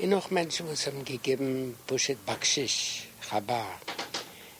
Und noch Menschen, die es ihm gegeben haben, Chabar.